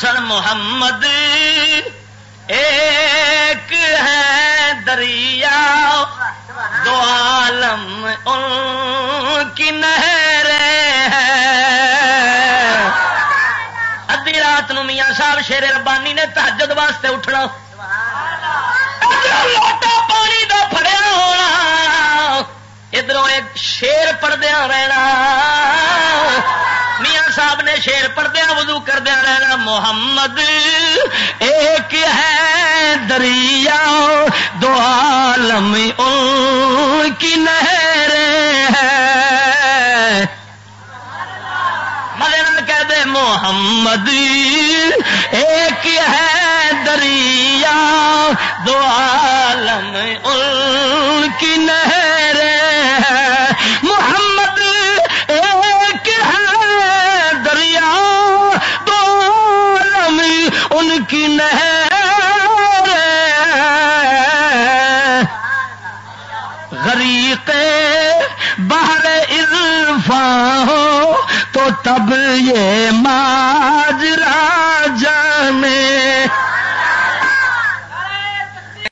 سن محمد ایک ہے دریا، دو عالم ان کی نہر ادی رات نو میاں صاحب شیر ربانی نے تحجد واسطے اٹھنا۔ لوٹا پانی دا پڑیا ہونا۔ ادھر ایک شیر پڑدیا رہنا۔ شیر پڑدیا وضو کردیا رہنا محمد، ایک ہے دریا، دو عالم، ان کی نہر ہے ملے کہہ دے، محمد، ایک ہے دریا، دو عالم کی نہر غریق بہر عرفان ہو تو تب یہ ماجرا جانے